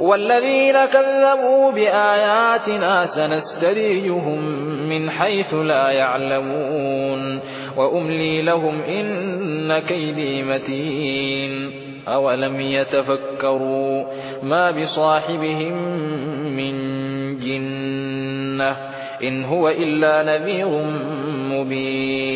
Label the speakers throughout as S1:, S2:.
S1: والذين كذبوا بآياتنا سنستريجهم من حيث لا يعلمون وأملي لهم إن كيدي متين أولم يتفكروا ما بصاحبهم من جنة إن هو إلا نذير مبين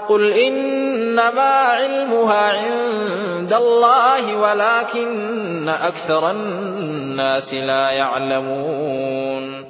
S1: قل إنما علمها عند الله ولكن أكثر الناس لا يعلمون